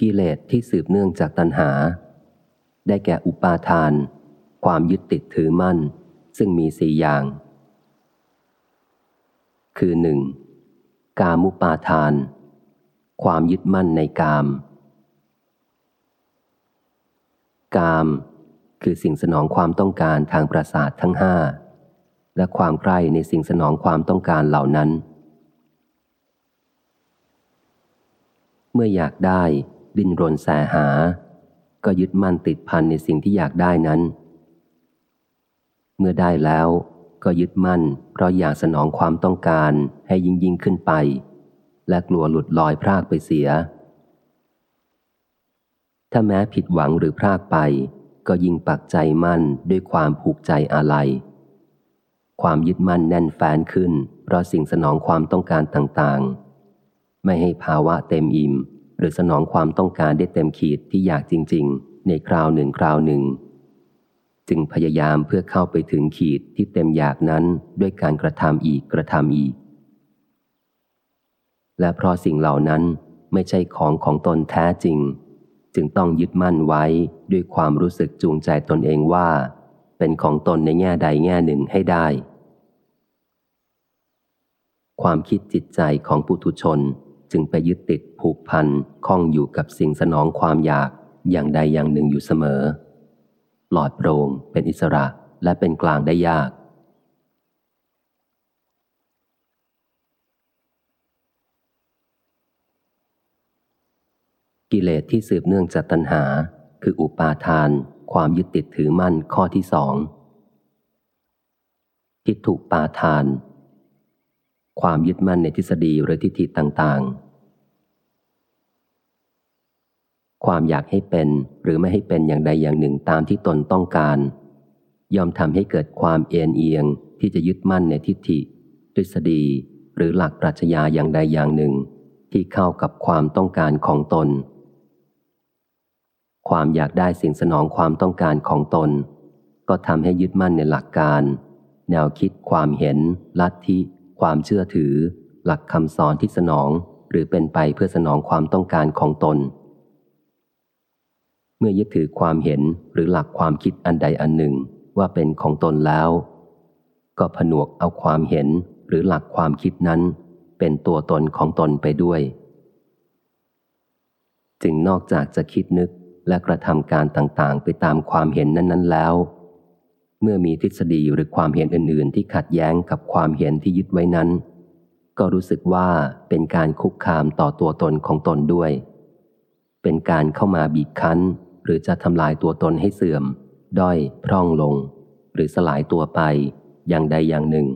กิเลสที่สืบเนื่องจากตัณหา ได้แก่อุปาทาน ความยึดติดถือมั่น ซึ่งมีสี่อย่าง คือหนึ่งกามุปาทาน ความยึดมั่นในกาม กาม คือสิ่งสนองความต้องการทางประสาททั้งห้าและความใกล้ในสิ่งสนองความต้องการเหล่านั้น เมื่ออยากได้ ดิ้นรนแสหา ก็ยึดมั่นติดพันในสิ่งที่อยากได้นั้น เมื่อได้แล้วก็ยึดมั่น เพราะอยากสนองความต้องการให้ยิ่งยิ่งขึ้นไป และกลัวหลุดลอยพรากไปเสีย ถ้าแม้ผิดหวังหรือพรากไป ก็ยิ่งปักใจมั่นด้วยความผูกใจอะไรความยึดมั่นแน่นแฟนขึ้น เพราะสิ่งสนองความต้องการต่างๆ ไม่ให้ภาวะเต็มอิ่ม หรือสนองความต้องการได้เต็มขีดที่อยากจริง ๆ ในคราวหนึ่งคราวหนึ่ง จึงพยายามเพื่อเข้าไปถึงขีดที่เต็มอยากนั้นด้วยการกระทำอีกกระทำอีก และเพราะสิ่งเหล่านั้นไม่ใช่ของของตนแท้จริง จึงต้องยึดมั่นไว้ด้วยความรู้สึกจูงใจตนเองว่า เป็นของตนในแง่ใดแง่หนึ่งให้ได้ ความคิดจิตใจของปุถุชน จึงไปยึดติดผูกพันข้องอยู่กับสิ่งสนองความอยากอย่างใดอย่างหนึ่งอยู่เสมอปลอดโปร่งเป็นอิสระและเป็นกลางได้ยาก กิเลสที่สืบเนื่องจากตัณหา คืออุปาทาน ความยึดติดถือมั่นข้อที่สองทิฏฐุปาทาน ความยึดมั่นในทฤษฎีหรือทิฏฐิต่างๆ ความอยากให้เป็นหรือไม่ให้เป็นอย่างใดอย่างหนึ่งตามที่ตนต้องการ ย่อมทำให้เกิดความเอ็นเอียงที่จะยึดมั่นในทิฏฐิ ทฤษฎี หรือหลักปรัชญาอย่างใดอย่างหนึ่ง ที่เข้ากับความต้องการของตน ความอยากได้สิ่งสนองความต้องการของตน ก็ทำให้ยึดมั่นในหลักการ แนวคิดความเห็น ลัทธิ ความเชื่อถือ หลักคำสอนที่สนองหรือเป็นไปเพื่อสนองความต้องการของตน เมื่อยึดถือความเห็นหรือหลักความคิดอันใดอันหนึ่งว่าเป็นของตนแล้ว ก็ผนวกเอาความเห็นหรือหลักความคิดนั้น เป็นตัวตนของตนไปด้วย จึงนอกจากจะคิดนึกและกระทำการต่างๆ ไปตามความเห็นนั้น ๆ แล้ว เมื่อมีทฤษฎีหรือความเห็นอื่น ๆ ที่ขัดแย้งกับความเห็นที่ยึดไว้นั้น ก็รู้สึกว่าเป็นการคุกคามต่อตัวตนของตนด้วย เป็นการเข้ามาบีบคั้น หรือจะทำลายตัวตนให้เสื่อม ด้อย พร่องลง หรือสลายตัวไปอย่างใดอย่างหนึ่ง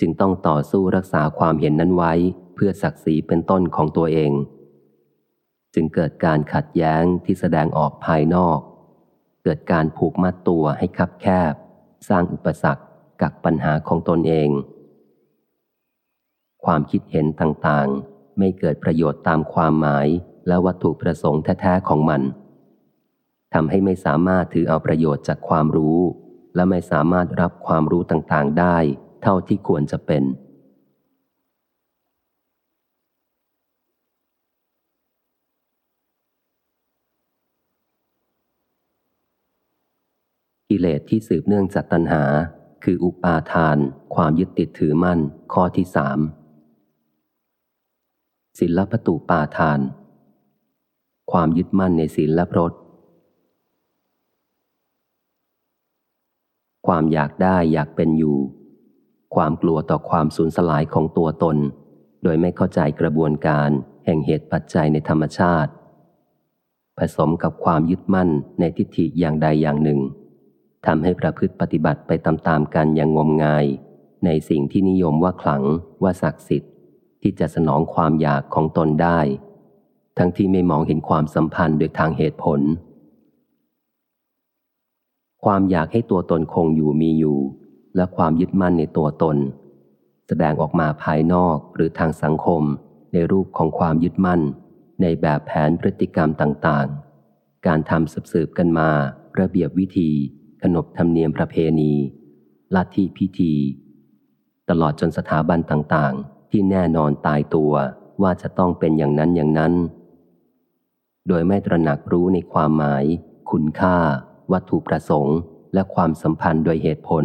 จึงต้องต่อสู้รักษาความเห็นนั้นไว้ เพื่อศักดิ์ศรีเป็นต้นของตัวเอง จึงเกิดการขัดแย้งที่แสดงออกภายนอก เกิดการผูกมัดตัวให้คับแคบ สร้างอุปสรรคกักปัญหาของตนเอง ความคิดเห็นต่างๆ ไม่เกิดประโยชน์ตามความหมายและวัตถุประสงค์แท้ๆของมันทำให้ไม่สามารถถือเอาประโยชน์จากความรู้ และไม่สามารถรับความรู้ต่างๆได้ เท่าที่ควรจะเป็น กิเลสที่สืบเนื่องจากตัณหา คืออุปาทาน ความยึดติดถือมั่น ข้อที่สามศิลปตุปาทาน ความยึดมั่นในศีลและพรตความอยากได้อยากเป็นอยู่ ความกลัวต่อความสูญสลายของตัวตน โดยไม่เข้าใจกระบวนการแห่งเหตุปัจจัยในธรรมชาติ ผสมกับความยึดมั่นในทิฏฐิอย่างใดอย่างหนึ่ง ทำให้ประพฤติปฏิบัติไปตามๆกันอย่างงมงาย ในสิ่งที่นิยมว่าขลังว่าศักดิ์สิทธิ์ ที่จะสนองความอยากของตนได้ ทั้งที่ไม่มองเห็นความสัมพันธ์โดยทางเหตุผล ความอยากให้ตัวตนคงอยู่มีอยู่ และความยึดมั่นในตัวตน แสดงออกมาภายนอกหรือทางสังคม ในรูปของความยึดมั่น ในแบบแผนพฤติกรรมต่างๆ การทำสืบๆกันมา ระเบียบวิธี ขนบธรรมเนียมประเพณีลัทธิพิธี ตลอดจนสถาบันต่างๆ ที่แน่นอนตายตัวว่าจะต้องเป็นอย่างนั้นอย่างนั้น โดยไม่ตระหนักรู้ในความหมาย คุณค่า วัตถุประสงค์ และความสัมพันธ์โดยเหตุผล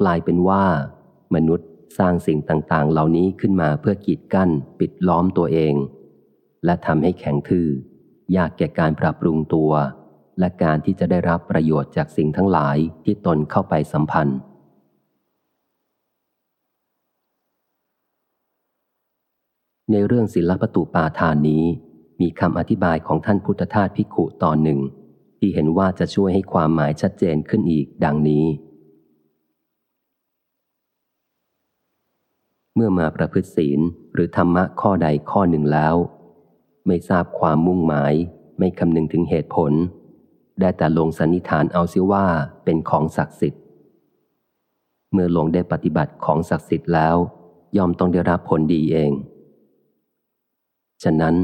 กลายเป็นว่า มนุษย์สร้างสิ่งต่างๆ เหล่านี้ขึ้นมาเพื่อกีดกั้น ปิดล้อมตัวเอง และทำให้แข็งทื่อ ยากแก่การปรับปรุงตัว และการที่จะได้รับประโยชน์จากสิ่งทั้งหลายที่ตนเข้าไปสัมพันธ์ ในเรื่องศิลปตุปาทานนี้ มีคำอธิบายของท่านพุทธทาสพิขุตอนหนึ่ง ที่เห็นว่าจะช่วยให้ความหมายชัดเจนขึ้นอีกดังนี้ เมื่อมาประพฤติศีลหรือธรรมะข้อใดข้อหนึ่งแล้ว ไม่ทราบความมุ่งหมายไม่คำนึงถึงเหตุผล ได้แต่ลงสันนิษฐานเอาซิว่าเป็นของศักดิ์สิทธิ์ เมื่อลงได้ปฏิบัติของศักดิ์สิทธิ์แล้ว ย่อมต้องได้รับผลดีเอง ฉะนั้น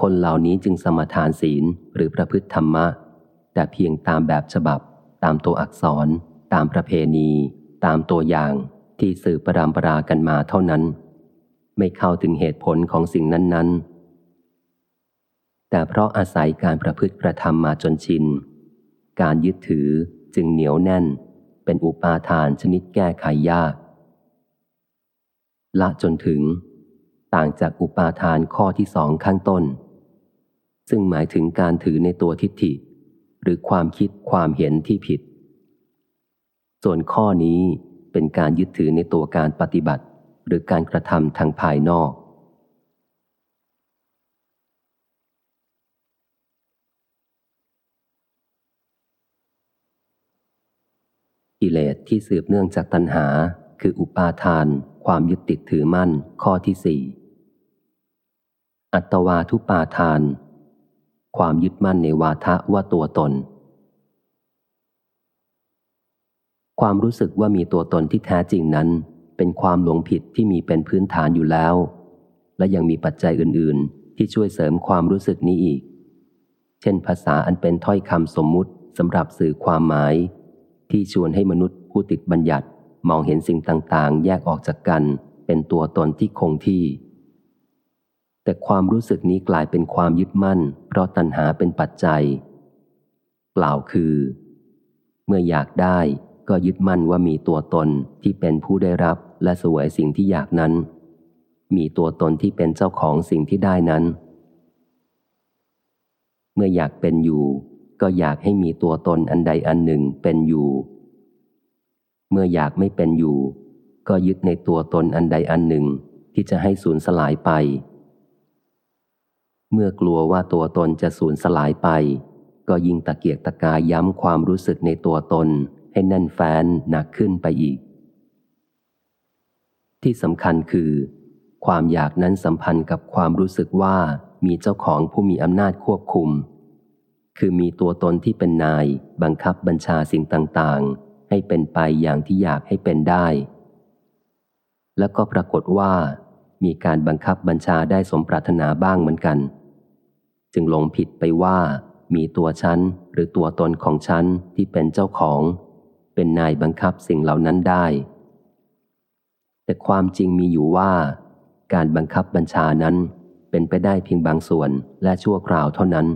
คนเหล่านี้จึงสมทานศีลหรือประพฤติธรรมะ แต่เพียงตามแบบฉบับ ตามตัวอักษร ตามประเพณี ตามตัวอย่างที่สืบประรามปรากันมาเท่านั้น ไม่เข้าถึงเหตุผลของสิ่งนั้น ๆ แต่เพราะอาศัยการประพฤติกระทำมาจนชิน การยึดถือจึงเหนียวแน่น เป็นอุปาทานชนิดแก้ไขยาก ละจนถึง ต่างจากอุปาทานข้อที่สองข้างต้น ซึ่งหมายถึงการถือในตัวทิฏฐิ หรือความคิดความเห็นที่ผิด ส่วนข้อนี้เป็นการยึดถือในตัวการปฏิบัติ หรือการกระทำทางภายนอก สที่สืบเนื่องจากตัณหา คืออุปาทาน ความยึดติดถือมั่น ข้อที่สี่อัตวาทุปาทาน ความยึดมั่นในวาทะว่าตัวตน ความรู้สึกว่ามีตัวตนที่แท้จริงนั้น เป็นความหลงผิดที่มีเป็นพื้นฐานอยู่แล้ว และยังมีปัจจัยอื่น ๆ ที่ช่วยเสริมความรู้สึกนี้อีก เช่น ภาษาอันเป็นถ้อยคำสมมุติสำหรับสื่อความหมาย ที่ชวนให้มนุษย์ ผู้ติดบัญญัติมองเห็นสิ่งต่างๆ แยกออกจากกัน เป็นตัวตนที่คงที่ แต่ความรู้สึกนี้กลายเป็นความยึดมั่น เพราะตัณหาเป็นปัจจัย กล่าวคือ เมื่ออยากได้ก็ยึดมั่นว่ามีตัวตนที่เป็นผู้ได้รับและสวยสิ่งที่อยากนั้น มีตัวตนที่เป็นเจ้าของสิ่งที่ได้นั้น เมื่ออยากเป็นอยู่ ก็อยากให้มีตัวตนอันใดอันหนึ่งเป็นอยู่ เมื่ออยากไม่เป็นอยู่ ก็ยึดในตัวตนอันใดอันหนึ่งที่จะให้สูญสลายไป เมื่อกลัวว่าตัวตนจะสูญสลายไป ก็ยิ่งตะเกียกตะกายย้ำความรู้สึกในตัวตนให้แน่นแฟ้นหนักขึ้นไปอีก ที่สำคัญคือ ความอยากนั้นสัมพันธ์กับความรู้สึกว่ามีเจ้าของผู้มีอำนาจควบคุม คือมีตัวตนที่เป็นนายบังคับบัญชาสิ่งต่างๆ ให้เป็นไปอย่างที่อยากให้เป็นได้ แล้วก็ปรากฏว่า มีการบังคับบัญชาได้สมปรารถนาบ้างเหมือนกัน จึงหลงผิดไปว่า มีตัวฉันหรือตัวตนของฉันที่เป็นเจ้าของ เป็นนายบังคับสิ่งเหล่านั้นได้ แต่ความจริงมีอยู่ว่า การบังคับบัญชานั้นเป็นไปได้เพียงบางส่วนและชั่วคราวเท่านั้น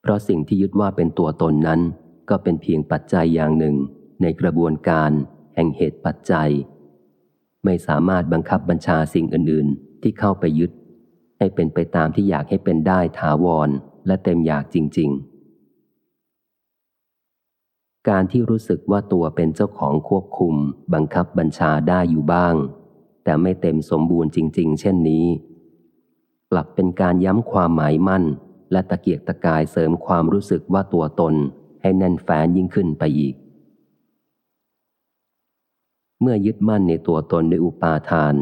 เพราะสิ่งที่ยึดว่าเป็นตัวตนนั้น ก็เป็นเพียงปัจจัยอย่างหนึ่งในกระบวนการ แห่งเหตุปัจจัย ไม่สามารถบังคับบัญชาสิ่งอื่น ๆ ที่เข้าไปยึด ให้เป็นไปตามที่อยากให้เป็นได้ถาวรและเต็มอยากจริง ๆ การที่รู้สึกว่าตัวเป็นเจ้าของควบคุม บังคับบัญชาได้อยู่บ้าง แต่ไม่เต็มสมบูรณ์จริง ๆ เช่นนี้ กลับเป็นการย้ำความหมายมั่น และตะเกียกตะกายเสริมความรู้สึกว่าตัวตน ให้แน่นแฟนยิ่งขึ้นไปอีก เมื่อยึดมั่นในตัวตนในอุปาทาน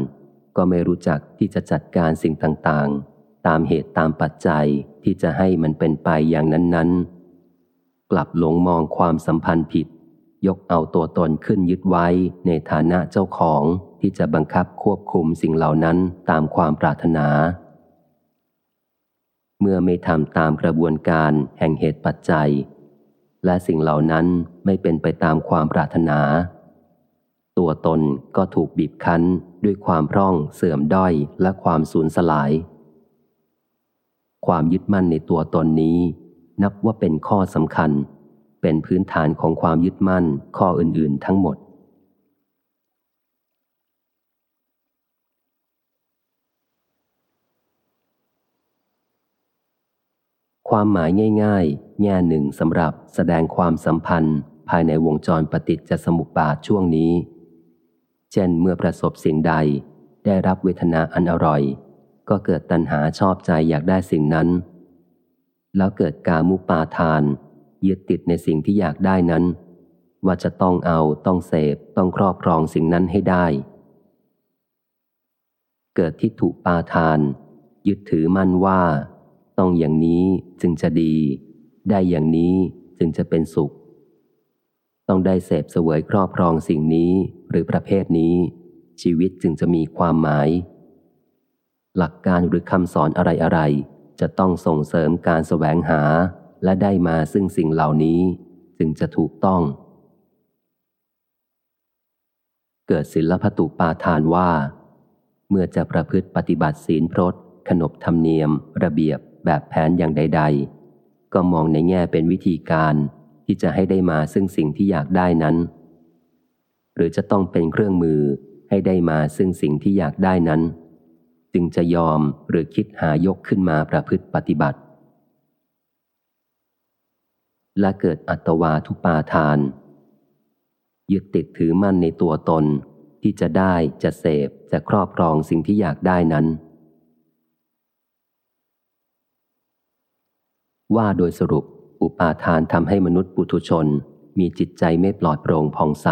ก็ไม่รู้จักที่จะจัดการสิ่งต่างๆ ตามเหตุตามปัจจัยที่จะให้มันเป็นไปอย่างนั้น ๆ กลับหลงมองความสัมพันธ์ผิด ยกเอาตัวตนขึ้นยึดไว้ในฐานะเจ้าของที่จะบังคับควบคุมสิ่งเหล่านั้นตามความปรารถนาเมื่อไม่ทำตามกระบวนการแห่งเหตุปัจจัย และสิ่งเหล่านั้นไม่เป็นไปตามความปรารถนา ตัวตนก็ถูกบีบคั้นด้วยความพร่องเสื่อมด้อยและความสูญสลาย ความยึดมั่นในตัวตนนี้ นับว่าเป็นข้อสำคัญ เป็นพื้นฐานของความยึดมั่นข้ออื่นๆทั้งหมด ความหมายง่ายๆ แง่หนึ่งสำหรับแสดงความสัมพันธ์ ภายในวงจรปฏิจจสมุปบาทช่วงนี้ เช่นเมื่อประสบสิ่งใด ได้รับเวทนาอันอร่อย ก็เกิดตัณหาชอบใจอยากได้สิ่งนั้น แล้วเกิดกามุปาทานยึดติดในสิ่งที่อยากได้นั้น ว่าจะต้องเอาต้องเสพต้องครอบครองสิ่งนั้นให้ได้ เกิดทิฏฐุปาทาน ยึดถือมั่นว่า ต้องอย่างนี้จึงจะดี ได้อย่างนี้จึงจะเป็นสุข ต้องได้เสพเสวยครอบครองสิ่งนี้หรือประเภทนี้ ชีวิตจึงจะมีความหมาย หลักการหรือคำสอนอะไรๆ จะต้องส่งเสริมการแสวงหาและได้มาซึ่งสิ่งเหล่านี้จึงจะถูกต้อง เกิดศิลปตุปาทานว่า เมื่อจะประพฤติปฏิบัติศีลพรตขนบธรรมเนียม ระเบียบ แบบแผนอย่างใด ๆ ก็มองในแง่เป็นวิธีการที่จะให้ได้มาซึ่งสิ่งที่อยากได้นั้น หรือจะต้องเป็นเครื่องมือให้ได้มาซึ่งสิ่งที่อยากได้นั้น จึงจะยอมหรือคิดหายกขึ้นมาประพฤติปฏิบัติ และเกิดอัตวาทุปาทาน ยึดติดถือมั่นในตัวตนที่จะได้จะเสพจะครอบครองสิ่งที่อยากได้นั้น ว่าโดยสรุปอุปาทานทำให้มนุษย์ปุถุชน มีจิตใจไม่ปลอดโปร่งผ่องใส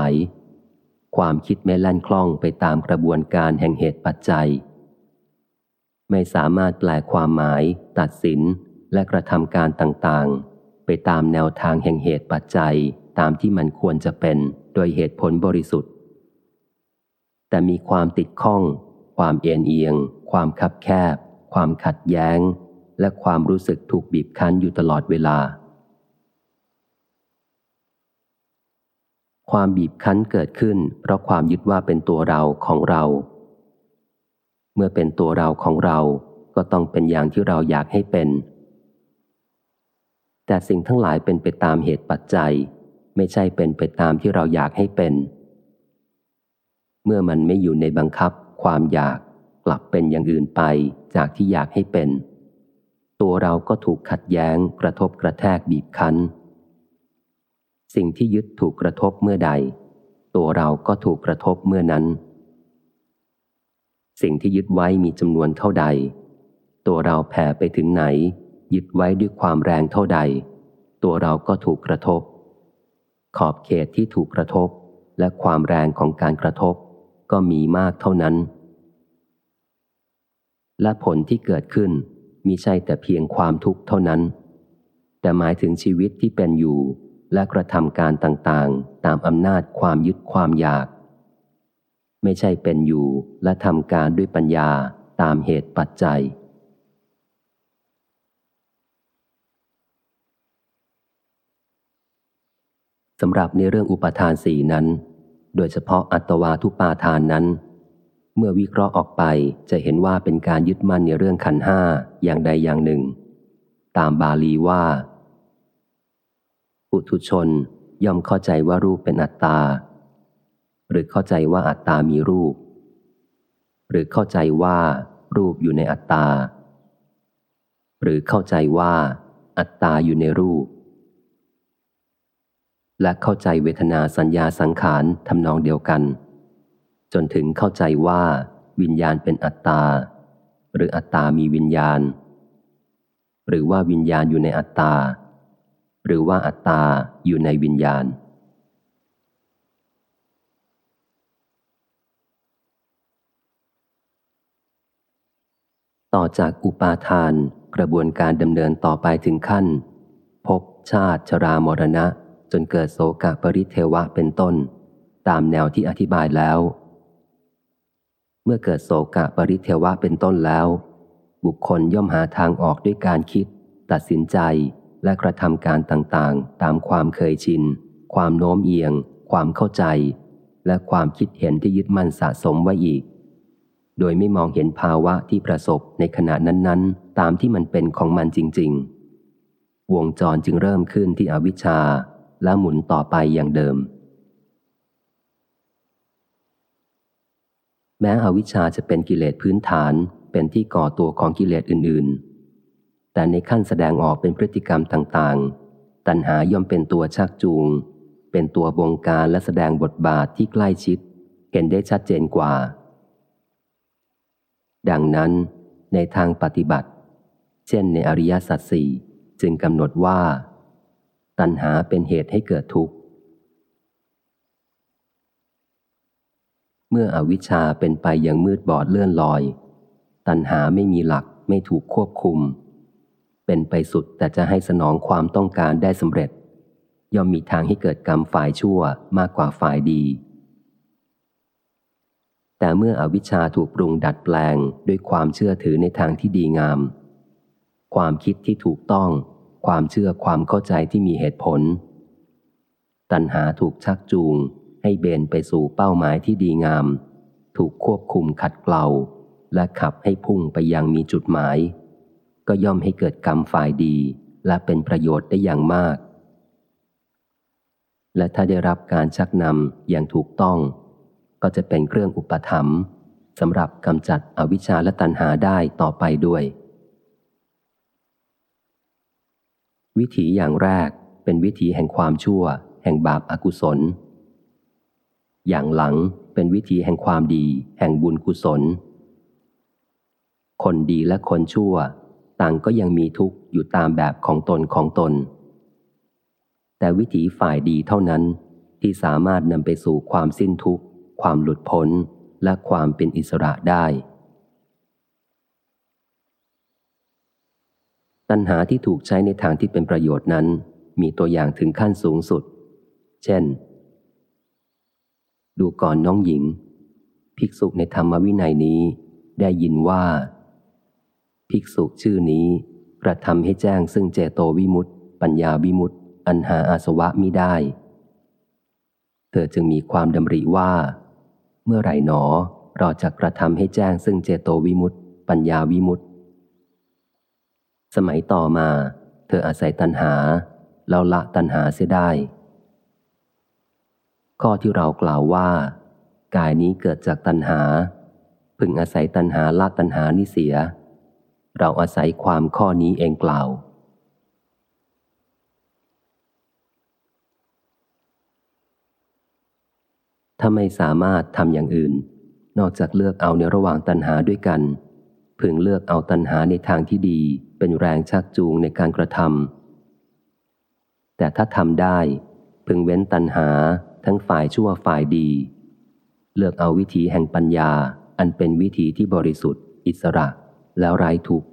ความคิดไม่แล่นคล่องไปตามกระบวนการแห่งเหตุปัจจัย ไม่สามารถแปลความหมาย ตัดสินและกระทำการต่างๆ ไปตามแนวทางแห่งเหตุปัจจัยตามที่มันควรจะเป็นโดยเหตุผลบริสุทธิ์ แต่มีความติดข้อง ความเอียงเอียง ความคับแคบ ความขัดแย้ง และความรู้สึกถูกบีบคั้นอยู่ตลอดเวลา ความบีบคั้นเกิดขึ้น เพราะความยึดว่าเป็นตัวเราของเรา เมื่อเป็นตัวเราของเราก็ต้องเป็นอย่างที่เราอยากให้เป็น แต่สิ่งทั้งหลายเป็นไปตามเหตุปัจจัย ไม่ใช่เป็นไปตามที่เราอยากให้เป็น เมื่อมันไม่อยู่ในบังคับ ความอยากกลับเป็นอย่างอื่นไปจากที่อยากให้เป็น ตัวเราก็ถูกขัดแย้ง กระทบกระแทกบีบคั้น สิ่งที่ยึดถูกกระทบเมื่อใด ตัวเราก็ถูกกระทบเมื่อนั้น สิ่งที่ยึดไว้มีจำนวนเท่าใด ตัวเราแผ่ไปถึงไหน ยึดไว้ด้วยความแรงเท่าใด ตัวเราก็ถูกกระทบ ขอบเขตที่ถูกกระทบและความแรงของการกระทบ ก็มีมากเท่านั้น และผลที่เกิดขึ้น มิใช่แต่เพียงความทุกข์เท่านั้น แต่หมายถึงชีวิตที่เป็นอยู่และกระทำการต่างๆ ตามอำนาจความยึดความอยาก ไม่ใช่เป็นอยู่และทำการด้วยปัญญาตามเหตุปัจจัย สำหรับในเรื่องอุปทานสี่นั้น โดยเฉพาะอัตวาทุปาทานนั้น มื่อวิเคราะห์ออกไปจะเห็นว่าเป็นการยึดมั่นในเรื่องขันห้าอย่างใดอย่างหนึ่ง ตามบาลีว่าปุถุชนย่อมเข้าใจว่ารูปเป็นอัตตา หรือเข้าใจว่าอัตตามีรูป หรือเข้าใจว่ารูปอยู่ในอัตตา หรือเข้าใจว่าอัตตาอยู่ในรูป และเข้าใจเวทนาสัญญาสังขารทำนองเดียวกัน จนถึงเข้าใจว่าวิญญาณเป็นอัตตา หรืออัตตามีวิญญาณ หรือว่าวิญญาณอยู่ในอัตตา หรือว่าอัตตาอยู่ในวิญญาณ ต่อจากอุปาทานกระบวนการดำเนินต่อไปถึงขั้น พบชาติชรามรณะ จนเกิดโศกปริเทวะเป็นต้น ตามแนวที่อธิบายแล้ว เมื่อเกิดโศกะปริเทวะเป็นต้นแล้ว บุคคลย่อมหาทางออกด้วยการคิด ตัดสินใจและกระทำการต่างๆ ตามความเคยชิน ความโน้มเอียง ความเข้าใจ และความคิดเห็นที่ยึดมั่นสะสมไว้อีก โดยไม่มองเห็นภาวะที่ประสบในขณะนั้นๆ ตามที่มันเป็นของมันจริง ๆ วงจรจึงเริ่มขึ้นที่อวิชชาและหมุนต่อไปอย่างเดิม แม้อวิชชาจะเป็นกิเลสพื้นฐานเป็นที่ก่อตัวของกิเลสอื่น ๆ แต่ในขั้นแสดงออกเป็นพฤติกรรมต่าง ๆ ตัณหาย่อมเป็นตัวชักจูง เป็นตัวบงการและแสดงบทบาทที่ใกล้ชิด เห็นได้ชัดเจนกว่า ดังนั้น ในทางปฏิบัติ เช่นในอริยสัจสี่จึงกำหนดว่า ตัณหาเป็นเหตุให้เกิดทุกข์ เมื่ออวิชชาเป็นไปอย่างมืดบอดเลื่อนลอย ตัณหาไม่มีหลักไม่ถูกควบคุม เป็นไปสุดแต่จะให้สนองความต้องการได้สำเร็จ ย่อมมีทางให้เกิดกรรมฝ่ายชั่วมากกว่าฝ่ายดี แต่เมื่ออวิชชาถูกปรุงดัดแปลงด้วยความเชื่อถือในทางที่ดีงาม ความคิดที่ถูกต้อง ความเชื่อความเข้าใจที่มีเหตุผล ตัณหาถูกชักจูง ให้เบนไปสู่เป้าหมายที่ดีงาม ถูกควบคุมขัดเกลาและขับให้พุ่งไปยังมีจุดหมาย ก็ย่อมให้เกิดกรรมฝ่ายดีและเป็นประโยชน์ได้อย่างมาก และถ้าได้รับการชักนำอย่างถูกต้อง ก็จะเป็นเครื่องอุปถัมภ์สำหรับกำจัดอวิชชาและตัณหาได้ต่อไปด้วย วิถีอย่างแรกเป็นวิถีแห่งความชั่ว แห่งบาปอากุศล อย่างหลังเป็นวิถีแห่งความดี แห่งบุญกุศล คนดีและคนชั่ว ต่างก็ยังมีทุกข์อยู่ตามแบบของตนของตน แต่วิถีฝ่ายดีเท่านั้นที่สามารถนำไปสู่ความสิ้นทุกข์ ความหลุดพ้น และความเป็นอิสระได้ ตัณหาที่ถูกใช้ในทางที่เป็นประโยชน์นั้น มีตัวอย่างถึงขั้นสูงสุด เช่น ดูก่อนน้องหญิง ภิกษุในธรรมวินัยนี้ได้ยินว่า ภิกษุชื่อนี้กระทำให้แจ้งซึ่งเจโตวิมุตติปัญญาวิมุตติอันหาอาสวะมิได้ เธอจึงมีความดำริว่า เมื่อไรหนอเราจะกระทำให้แจ้งซึ่งเจโตวิมุตติปัญญาวิมุตติสมัยต่อมา เธออาศัยตัณหาแล้วละตัณหาเสียได้ ข้อที่เรากล่าวว่า กายนี้เกิดจากตัณหา พึงอาศัยตัณหาละตัณหานี้เสีย เราอาศัยความข้อนี้เองกล่าว ถ้าไม่สามารถทำอย่างอื่น นอกจากเลือกเอาในระหว่างตัณหาด้วยกัน พึงเลือกเอาตัณหาในทางที่ดีเป็นแรงชักจูงในการกระทำแต่ถ้าทำได้ พึงเว้นตัณหา ทั้งฝ่ายชั่วฝ่ายดี เลือกเอาวิธีแห่งปัญญา อันเป็นวิธีที่บริสุทธิ์ อิสระ แล้วไร้ทุกข์